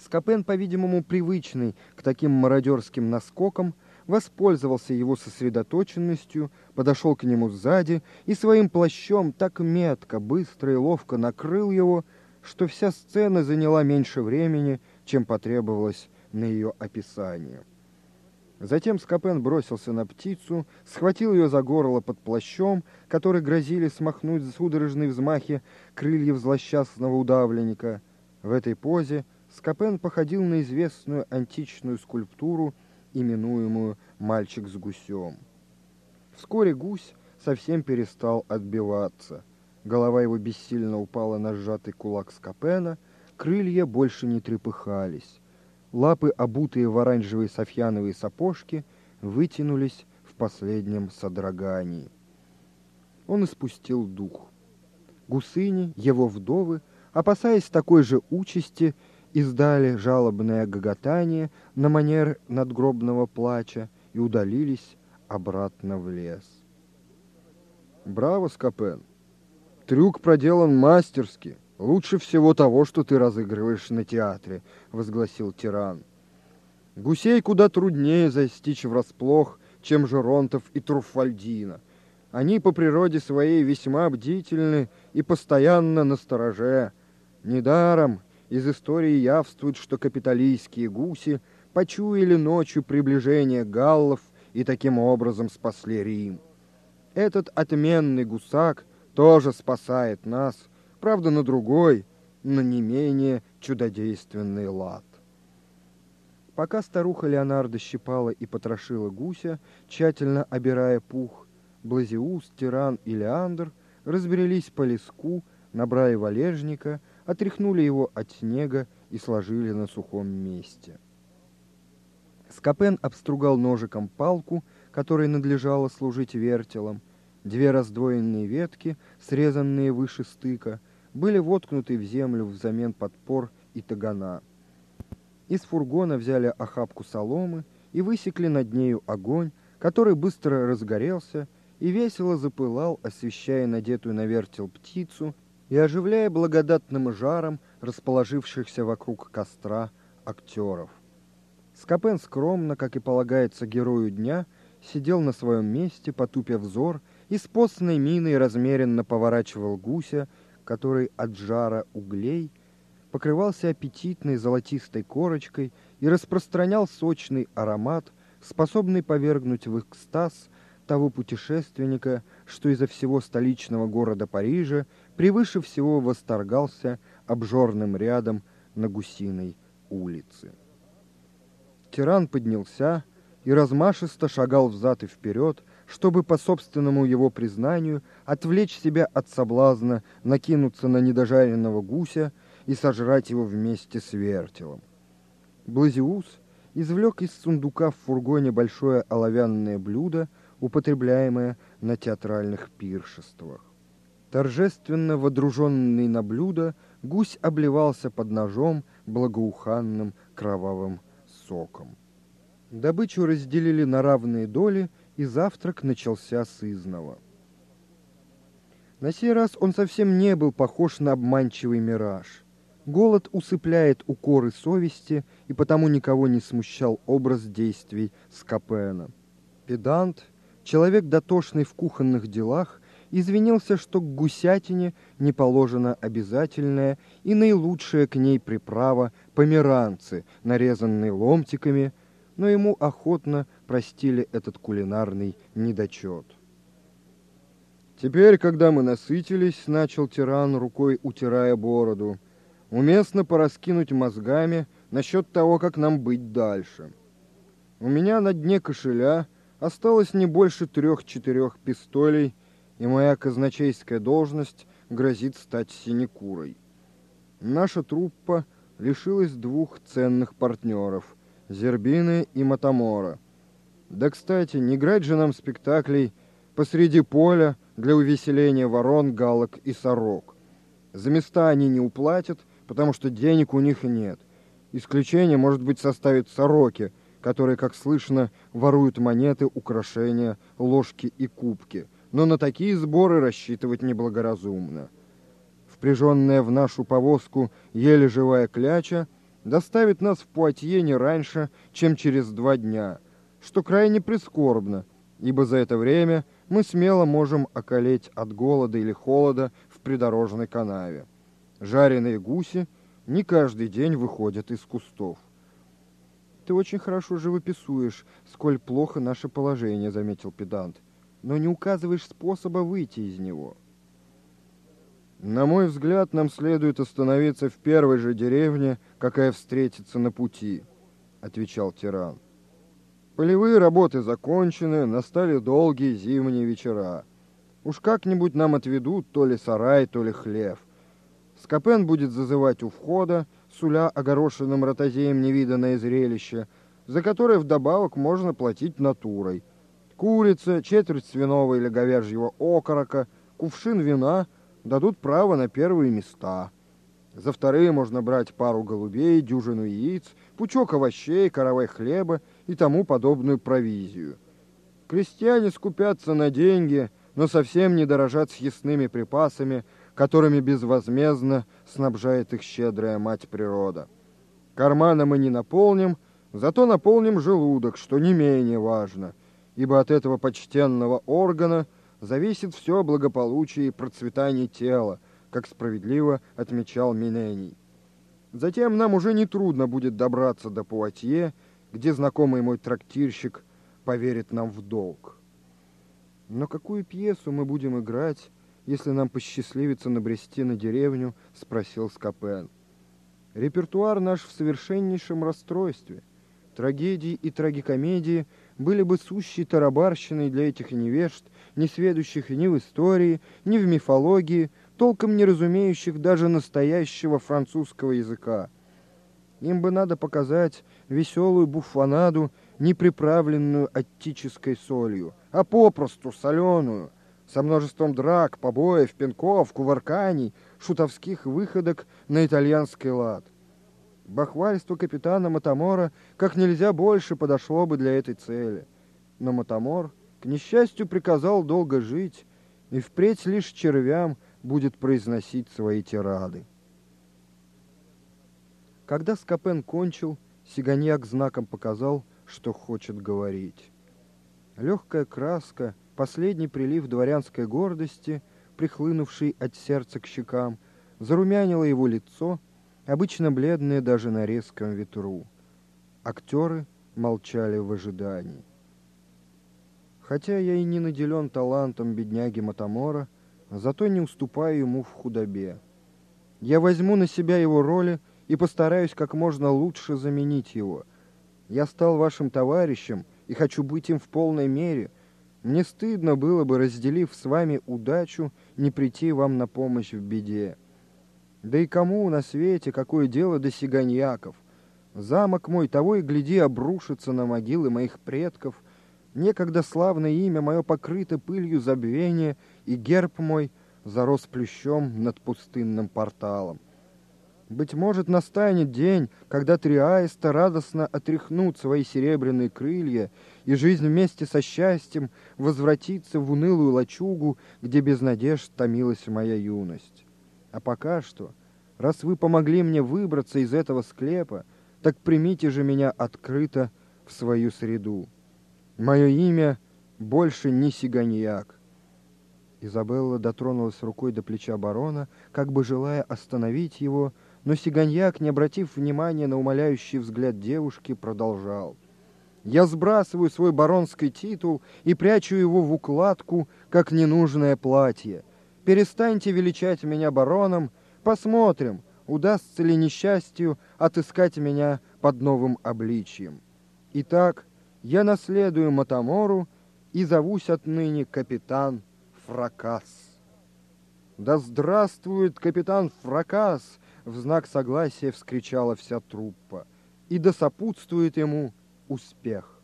Скопен, по-видимому, привычный к таким мародерским наскокам, воспользовался его сосредоточенностью, подошел к нему сзади и своим плащом так метко, быстро и ловко накрыл его, что вся сцена заняла меньше времени, чем потребовалось на ее описание. Затем Скопен бросился на птицу, схватил ее за горло под плащом, который грозили смахнуть судорожные взмахи крыльев злосчастного удавленника. В этой позе Скопен походил на известную античную скульптуру, именуемую «мальчик с гусем». Вскоре гусь совсем перестал отбиваться. Голова его бессильно упала на сжатый кулак Скопена, крылья больше не трепыхались. Лапы, обутые в оранжевые софьяновые сапожки, вытянулись в последнем содрогании. Он испустил дух. Гусыни, его вдовы, опасаясь такой же участи, издали жалобное гоготание на манер надгробного плача и удалились обратно в лес. «Браво, Скопен! Трюк проделан мастерски!» «Лучше всего того, что ты разыгрываешь на театре», — возгласил тиран. «Гусей куда труднее застичь врасплох, чем Жеронтов и Труфальдина. Они по природе своей весьма бдительны и постоянно на стороже. Недаром из истории явствует, что капиталистские гуси почуяли ночью приближение галлов и таким образом спасли Рим. Этот отменный гусак тоже спасает нас — правда, на другой, но не менее чудодейственный лад. Пока старуха Леонардо щипала и потрошила гуся, тщательно обирая пух, Блазиус, Тиран и Леандр разбрелись по леску, набрали валежника, отряхнули его от снега и сложили на сухом месте. Скопен обстругал ножиком палку, которой надлежало служить вертелом. Две раздвоенные ветки, срезанные выше стыка, были воткнуты в землю взамен подпор и тагана. Из фургона взяли охапку соломы и высекли над нею огонь, который быстро разгорелся и весело запылал, освещая надетую на вертел птицу и оживляя благодатным жаром расположившихся вокруг костра актеров. Скопен скромно, как и полагается герою дня, сидел на своем месте, потупя взор, и с постной миной размеренно поворачивал гуся который от жара углей покрывался аппетитной золотистой корочкой и распространял сочный аромат, способный повергнуть в экстаз того путешественника, что изо всего столичного города Парижа превыше всего восторгался обжорным рядом на Гусиной улице. Тиран поднялся и размашисто шагал взад и вперед, чтобы, по собственному его признанию, отвлечь себя от соблазна накинуться на недожаренного гуся и сожрать его вместе с вертелом. Блазиус извлек из сундука в фургоне большое оловянное блюдо, употребляемое на театральных пиршествах. Торжественно водруженный на блюдо, гусь обливался под ножом благоуханным кровавым соком. Добычу разделили на равные доли, и завтрак начался с изного. На сей раз он совсем не был похож на обманчивый мираж. Голод усыпляет укоры совести, и потому никого не смущал образ действий Скопена. Педант, человек дотошный в кухонных делах, извинился, что к гусятине не положено обязательное и наилучшая к ней приправа померанцы, нарезанные ломтиками – но ему охотно простили этот кулинарный недочет. «Теперь, когда мы насытились, — начал тиран, рукой утирая бороду, — уместно пораскинуть мозгами насчет того, как нам быть дальше. У меня на дне кошеля осталось не больше трех-четырех пистолей, и моя казначейская должность грозит стать синекурой. Наша труппа лишилась двух ценных партнеров — Зербины и Матамора. Да, кстати, не играть же нам спектаклей посреди поля для увеселения ворон, галок и сорок. За места они не уплатят, потому что денег у них нет. Исключение, может быть, составит сороки, которые, как слышно, воруют монеты, украшения, ложки и кубки. Но на такие сборы рассчитывать неблагоразумно. Впряженная в нашу повозку еле живая кляча — доставит нас в Пуатье не раньше, чем через два дня, что крайне прискорбно, ибо за это время мы смело можем околеть от голода или холода в придорожной канаве. Жареные гуси не каждый день выходят из кустов. «Ты очень хорошо живописуешь, сколь плохо наше положение», — заметил педант, «но не указываешь способа выйти из него». На мой взгляд, нам следует остановиться в первой же деревне, какая встретится на пути, отвечал тиран. Полевые работы закончены, настали долгие зимние вечера. Уж как-нибудь нам отведут то ли сарай, то ли хлев. Скопен будет зазывать у входа, суля огорошенным ротозеем невиданное зрелище, за которое вдобавок можно платить натурой. Курица, четверть свиного или говяжьего окорока, кувшин вина — дадут право на первые места. За вторые можно брать пару голубей, дюжину яиц, пучок овощей, каравай хлеба и тому подобную провизию. Крестьяне скупятся на деньги, но совсем не дорожат съестными припасами, которыми безвозмездно снабжает их щедрая мать природа. Карманы мы не наполним, зато наполним желудок, что не менее важно, ибо от этого почтенного органа – зависит все благополучие и процветание тела, как справедливо отмечал Минений. Затем нам уже не трудно будет добраться до Пуатье, где знакомый мой трактирщик поверит нам в долг. Но какую пьесу мы будем играть, если нам посчастливится набрести на деревню, спросил Скопен. Репертуар наш в совершеннейшем расстройстве. Трагедии и трагикомедии были бы сущей тарабарщиной для этих невежд, не сведущих ни в истории, ни в мифологии, толком не разумеющих даже настоящего французского языка. Им бы надо показать веселую буфанаду, не приправленную аттической солью, а попросту соленую, со множеством драк, побоев, пинков, кувырканий, шутовских выходок на итальянский лад. Бахвальство капитана Матамора как нельзя больше подошло бы для этой цели. Но Матамор, к несчастью, приказал долго жить, и впредь лишь червям будет произносить свои тирады. Когда Скопен кончил, Сиганьяк знаком показал, что хочет говорить. Легкая краска, последний прилив дворянской гордости, прихлынувший от сердца к щекам, зарумянила его лицо — обычно бледные даже на резком ветру. Актеры молчали в ожидании. Хотя я и не наделен талантом бедняги Матамора, зато не уступаю ему в худобе. Я возьму на себя его роли и постараюсь как можно лучше заменить его. Я стал вашим товарищем и хочу быть им в полной мере. Мне стыдно было бы, разделив с вами удачу, не прийти вам на помощь в беде. Да и кому на свете какое дело до сиганьяков? Замок мой того и гляди обрушится на могилы моих предков. Некогда славное имя мое покрыто пылью забвения, и герб мой зарос плющом над пустынным порталом. Быть может, настанет день, когда три аиста радостно отряхнут свои серебряные крылья, и жизнь вместе со счастьем возвратится в унылую лачугу, где без надежд томилась моя юность. А пока что, раз вы помогли мне выбраться из этого склепа, так примите же меня открыто в свою среду. Мое имя больше не Сиганьяк. Изабелла дотронулась рукой до плеча барона, как бы желая остановить его, но Сиганьяк, не обратив внимания на умоляющий взгляд девушки, продолжал. «Я сбрасываю свой баронский титул и прячу его в укладку, как ненужное платье. Перестаньте величать меня бароном, посмотрим, удастся ли несчастью отыскать меня под новым обличием. Итак, я наследую Матамору и зовусь отныне капитан Фракас. Да здравствует капитан Фракас! В знак согласия вскричала вся труппа. И да сопутствует ему успех.